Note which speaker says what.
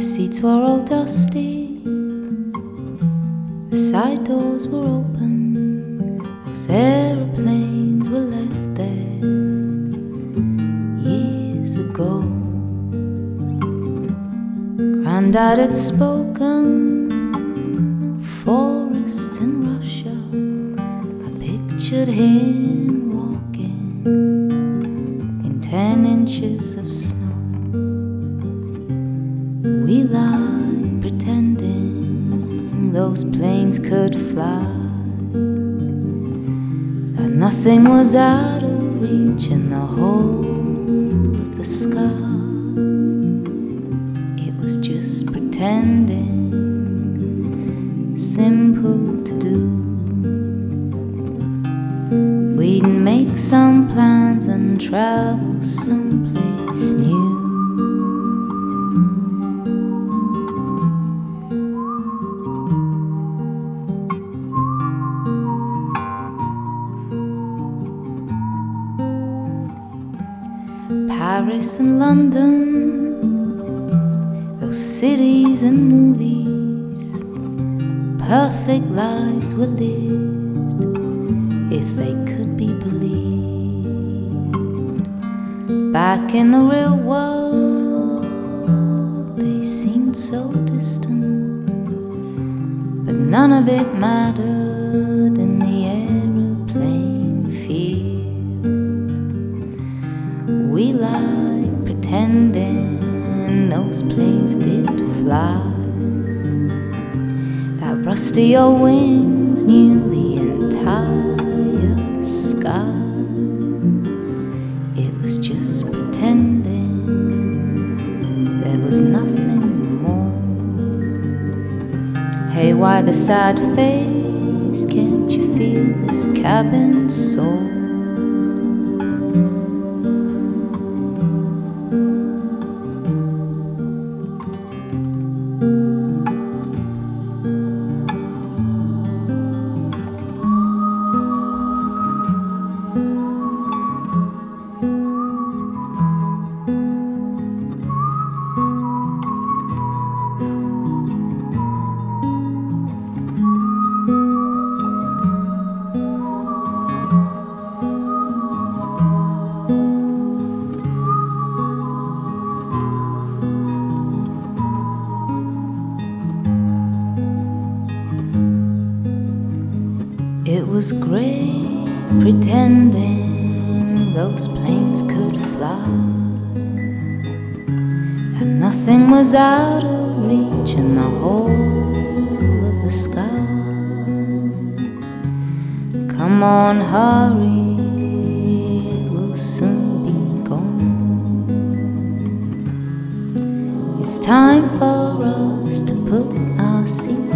Speaker 1: The seats were all dusty, the side doors were open, those aeroplanes were left there years ago. Grandad had spoken of forests in Russia. I pictured him walking in ten inches of snow. We lied pretending those planes could fly. That nothing was out of reach in the whole of the sky. It was just pretending, simple to do. We'd make some plans and travel someplace new. Paris and London, those cities and movies, perfect lives were lived if they could be believed. Back in the real world, they seemed so distant, but none of it mattered That rusty old wings knew the entire sky. It was just pretending there was nothing more. Hey, why the sad face? Can't you feel this cabin soul? It was great pretending those planes could fly. And nothing was out of reach in the whole of the sky. Come on, hurry, it will soon be gone. It's time for us to put our seat